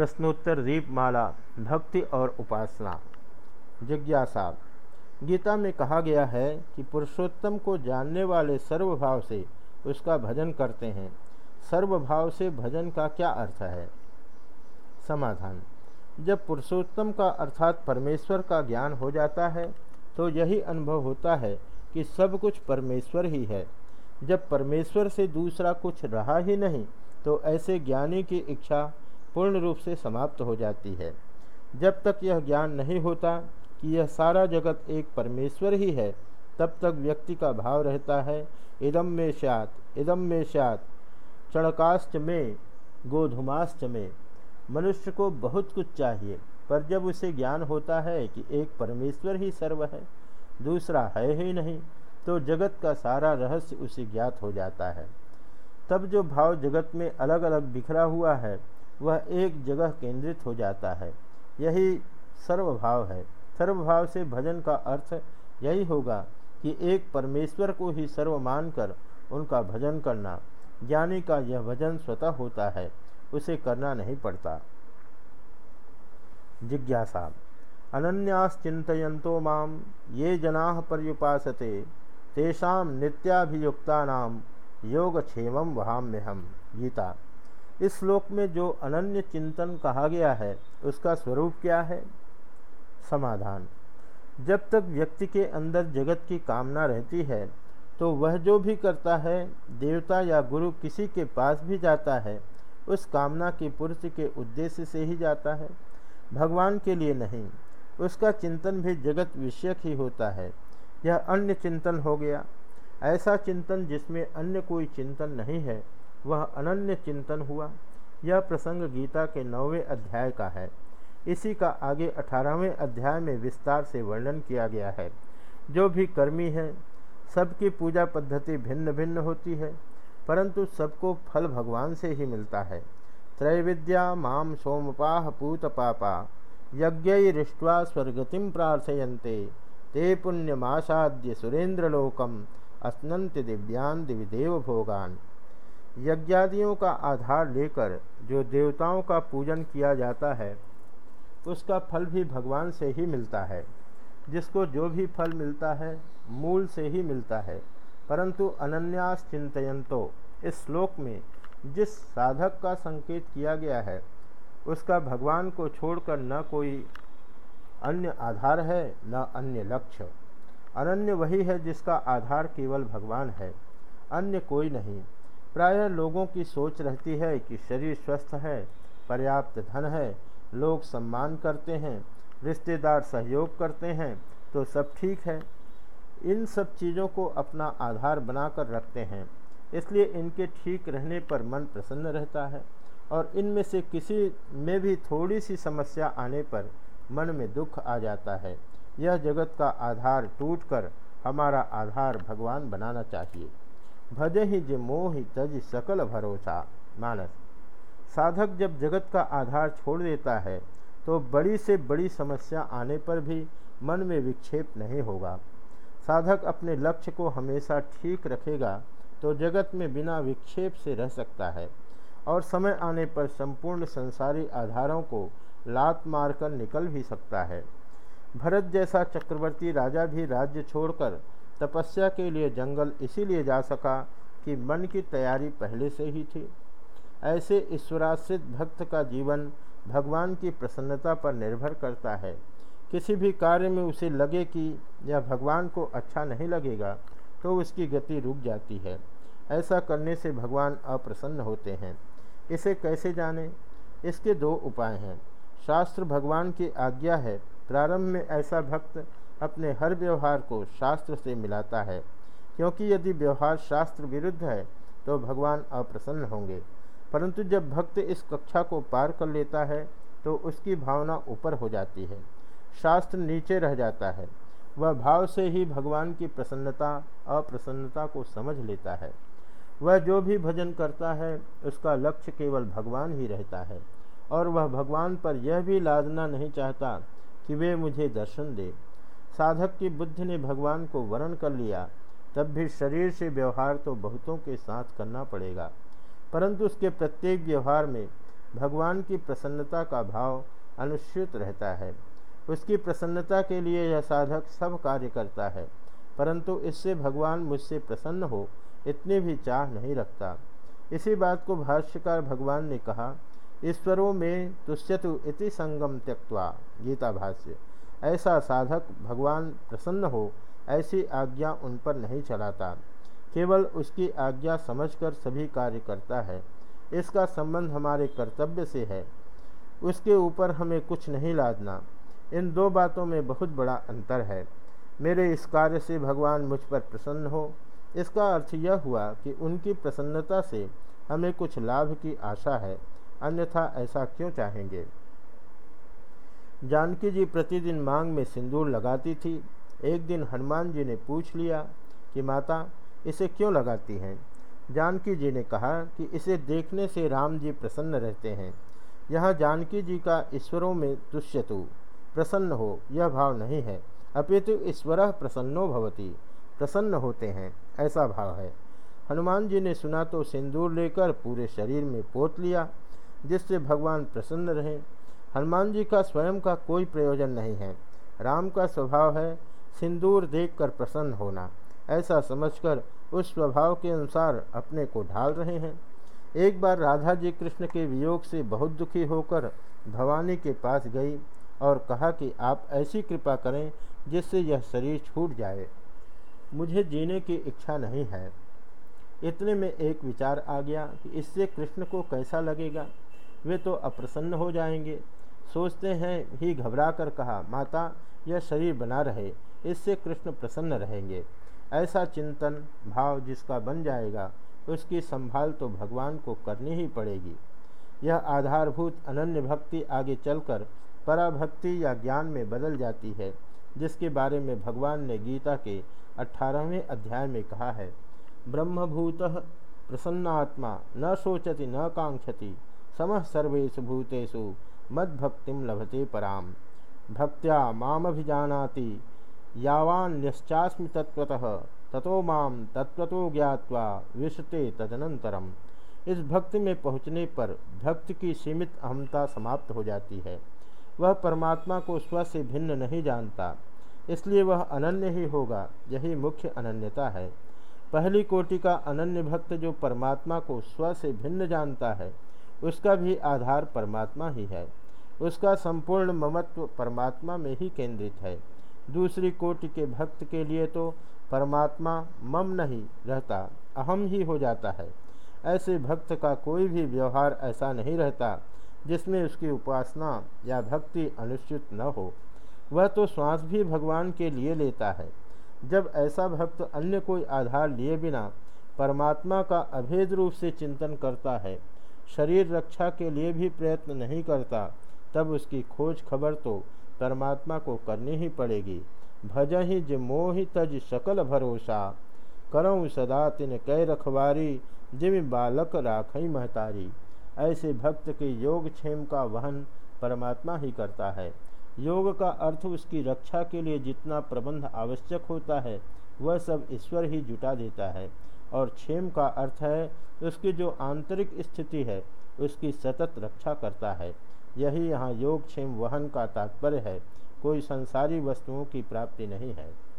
प्रश्नोत्तर दीपमाला भक्ति और उपासना। जिज्ञासा। गीता में कहा गया है कि पुरुषोत्तम को जानने वाले सर्वभाव से उसका भजन करते हैं। सर्वभाव से भजन का क्या अर्थ है? समाधान। जब पुरुषोत्तम का अर्थात परमेश्वर का ज्ञान हो जाता है तो यही अनुभव होता है कि सब कुछ परमेश्वर ही है। जब परमेश्वर से दूसरा कुछ रहा ही नहीं तो ऐसे ज्ञानी की इच्छा पूर्ण रूप से समाप्त हो जाती है। जब तक यह ज्ञान नहीं होता कि यह सारा जगत एक परमेश्वर ही है, तब तक व्यक्ति का भाव रहता है इदम में श्यात इदम में श्यात चणकाश्च में, गोधुमाश्च में। मनुष्य को बहुत कुछ चाहिए, पर जब उसे ज्ञान होता है कि एक परमेश्वर ही सर्व है, दूसरा है ही नहीं तो जगत का सारा रहस्य उसे ज्ञात हो जाता है। तब जो भाव जगत में अलग अलग बिखरा हुआ है वह एक जगह केंद्रित हो जाता है। यही सर्वभाव है। सर्वभाव से भजन का अर्थ यही होगा कि एक परमेश्वर को ही सर्व मानकर उनका भजन करना, ज्ञानी का यह भजन स्वतः होता है, उसे करना नहीं पड़ता। जिज्ञासा। अनन्याश्चिंतो माम ये जना पर्युपासते, तेषा नित्याभियुक्ता योगक्षेम वहाम्य हम गीता। इस श्लोक में जो अनन्य चिंतन कहा गया है, उसका स्वरूप क्या है? समाधान। जब तक व्यक्ति के अंदर जगत की कामना रहती है तो वह जो भी करता है, देवता या गुरु किसी के पास भी जाता है, उस कामना की पूर्ति के उद्देश्य से ही जाता है। भगवान के लिए नहीं, उसका चिंतन भी जगत विषयक ही होता है। यह अन्य चिंतन हो गया। ऐसा चिंतन जिसमें अन्य कोई चिंतन नहीं है वह अनन्य चिंतन हुआ। यह प्रसंग गीता के नौवें अध्याय का है। इसी का आगे अठारहवें अध्याय में विस्तार से वर्णन किया गया है। जो भी कर्मी है, सबकी पूजा पद्धति भिन्न भिन्न होती है, परंतु सबको फल भगवान से ही मिलता है। त्रैविद्या माम सोमपाह पूत पापा यज्ञरिष्ट्वा स्वर्गतिम प्रार्थयन्ते, ते पुण्यमासाद्य सुरेंद्रलोकम अस्नंत दिव्यान दिविदेव भोगान। यज्ञादियों का आधार लेकर जो देवताओं का पूजन किया जाता है, उसका फल भी भगवान से ही मिलता है। जिसको जो भी फल मिलता है, मूल से ही मिलता है। परंतु अनन्यास चिंतयंतो, इस श्लोक में जिस साधक का संकेत किया गया है, उसका भगवान को छोड़कर न कोई अन्य आधार है, न अन्य लक्ष्य। अनन्य वही है जिसका आधार केवल भगवान है, अन्य कोई नहीं। प्रायः लोगों की सोच रहती है कि शरीर स्वस्थ है, पर्याप्त धन है, लोग सम्मान करते हैं, रिश्तेदार सहयोग करते हैं तो सब ठीक है। इन सब चीज़ों को अपना आधार बनाकर रखते हैं, इसलिए इनके ठीक रहने पर मन प्रसन्न रहता है और इनमें से किसी में भी थोड़ी सी समस्या आने पर मन में दुख आ जाता है। यह जगत का आधार टूटकर हमारा आधार भगवान बनाना चाहिए। भज ही जे मोहि तज सकल भरोसा। मानस, साधक जब जगत का आधार छोड़ देता है तो बड़ी से बड़ी समस्या आने पर भी मन में विक्षेप नहीं होगा। साधक अपने लक्ष्य को हमेशा ठीक रखेगा तो जगत में बिना विक्षेप से रह सकता है और समय आने पर संपूर्ण संसारी आधारों को लात मारकर निकल भी सकता है। भरत जैसा चक्रवर्ती राजा भी राज्य छोड़कर तपस्या के लिए जंगल इसीलिए जा सका कि मन की तैयारी पहले से ही थी। ऐसे ईश्वराश्रित भक्त का जीवन भगवान की प्रसन्नता पर निर्भर करता है। किसी भी कार्य में उसे लगे कि यह भगवान को अच्छा नहीं लगेगा तो उसकी गति रुक जाती है। ऐसा करने से भगवान अप्रसन्न होते हैं। इसे कैसे जाने? इसके दो उपाय हैं। शास्त्र भगवान की आज्ञा है, प्रारंभ में ऐसा भक्त अपने हर व्यवहार को शास्त्र से मिलाता है। क्योंकि यदि व्यवहार शास्त्र विरुद्ध है तो भगवान अप्रसन्न होंगे। परंतु जब भक्त इस कक्षा को पार कर लेता है तो उसकी भावना ऊपर हो जाती है। शास्त्र नीचे रह जाता है। वह भाव से ही भगवान की प्रसन्नता, अप्रसन्नता को समझ लेता है। वह जो भी भजन करता है, उसका लक्ष्य केवल भगवान ही रहता है। और वह भगवान पर यह भी लादना नहीं चाहता कि वे मुझे दर्शन दे। साधक की बुद्धि ने भगवान को वर्ण कर लिया, तब भी शरीर से व्यवहार तो बहुतों के साथ करना पड़ेगा। परंतु उसके प्रत्येक व्यवहार में भगवान की प्रसन्नता का भाव अनुश्रित रहता है। उसकी प्रसन्नता के लिए यह साधक सब कार्य करता है, परंतु इससे भगवान मुझसे प्रसन्न हो, इतनी भी चाह नहीं रखता। इसी बात को भाष्यकार भगवान ने कहा, ईश्वरों में तुष्यतु इति संगम त्यक्वा गीता भाष्य। ऐसा साधक भगवान प्रसन्न हो, ऐसी आज्ञा उन पर नहीं चलाता। केवल उसकी आज्ञा समझकर सभी कार्य करता है। इसका संबंध हमारे कर्तव्य से है। उसके ऊपर हमें कुछ नहीं लादना। इन दो बातों में बहुत बड़ा अंतर है। मेरे इस कार्य से भगवान मुझ पर प्रसन्न हो। इसका अर्थ यह हुआ कि उनकी प्रसन्नता से हमें कुछ लाभ की आशा है। अन्यथा ऐसा क्यों चाहेंगे? जानकी जी प्रतिदिन मांग में सिंदूर लगाती थी। एक दिन हनुमान जी ने पूछ लिया कि, माता, इसे क्यों लगाती हैं? जानकी जी ने कहा कि, इसे देखने से राम जी प्रसन्न रहते हैं। यहाँ जानकी जी का ईश्वरों में दुष्यतु प्रसन्न हो, यह भाव नहीं है। अपितु ईश्वर प्रसन्नो भवती। प्रसन्न होते हैं, ऐसा भाव है। हनुमान जी ने सुना तो सिंदूर लेकर पूरे शरीर में पोत लिया, जिससे भगवान प्रसन्न रहे। हनुमान जी का स्वयं का कोई प्रयोजन नहीं है। राम का स्वभाव है सिंदूर देखकर प्रसन्न होना। ऐसा समझकर उस स्वभाव के अनुसार अपने को ढाल रहे हैं। एक बार राधा जी कृष्ण के वियोग से बहुत दुखी होकर भवानी के पास गई और कहा कि आप ऐसी कृपा करें जिससे यह शरीर छूट जाए। मुझे जीने की इच्छा नहीं है। इतने में एक विचार आ गया कि इससे कृष्ण को कैसा लगेगा? वे तो अप्रसन्न हो जाएँगे। सोचते हैं, ही घबरा कर कहा, माता, यह शरीर बना रहे, इससे कृष्ण प्रसन्न रहेंगे। ऐसा चिंतन, भाव जिसका बन जाएगा, उसकी संभाल तो भगवान को करनी ही पड़ेगी। यह आधारभूत अनन्य भक्ति आगे चलकर पराभक्ति या ज्ञान में बदल जाती है, जिसके बारे में भगवान ने गीता के अठारहवें अध्याय में कहा है। ब्रह्मभूत प्रसन्नात्मा, न सोचति न कांक्षति, समः सर्वेषु भूतेषु मद्भक्तिम लभते पराम। भक्त्या मामभिजानाति यावान्यश्चास्मि तत्वतः ततो माम तत्वतो ज्ञावा विशते तदनंतरम इस भक्ति में पहुँचने पर भक्त की सीमित अहमता समाप्त हो जाती है। वह परमात्मा को स्व से भिन्न नहीं जानता, इसलिए वह अनन्य ही होगा, यही मुख्य अनन्यता है। पहली कोटि का अनन्य भक्त जो परमात्मा को स्व से भिन्न जानता है, उसका भी आधार परमात्मा ही है। उसका संपूर्ण ममत्व परमात्मा में ही केंद्रित है। दूसरी कोटि के भक्त के लिए तो परमात्मा मम नहीं रहता, अहम ही हो जाता है। ऐसे भक्त का कोई भी व्यवहार ऐसा नहीं रहता, जिसमें उसकी उपासना या भक्ति अनुचित न हो। वह तो श्वास भी भगवान के लिए लेता है। जब ऐसा भक्त अन्य कोई आधार लिए बिना परमात्मा का अभेद रूप से चिंतन करता है, शरीर रक्षा के लिए भी प्रयत्न नहीं करता तब उसकी खोज खबर तो परमात्मा को करनी ही पड़ेगी। भज ही ज मोहि तज सकल भरोसा करऊँ सदा तिन कै रखवारी, जिम बालक राखई महतारी। ऐसे भक्त के योग क्षेम का वहन परमात्मा ही करता है। योग का अर्थ उसकी रक्षा के लिए जितना प्रबंध आवश्यक होता है, वह सब ईश्वर ही जुटा देता है। और क्षेम का अर्थ है, उसकी जो आंतरिक स्थिति है, उसकी सतत रक्षा करता है। यही यहाँ योगक्षेम वहन का तात्पर्य है। कोई संसारी वस्तुओं की प्राप्ति नहीं है।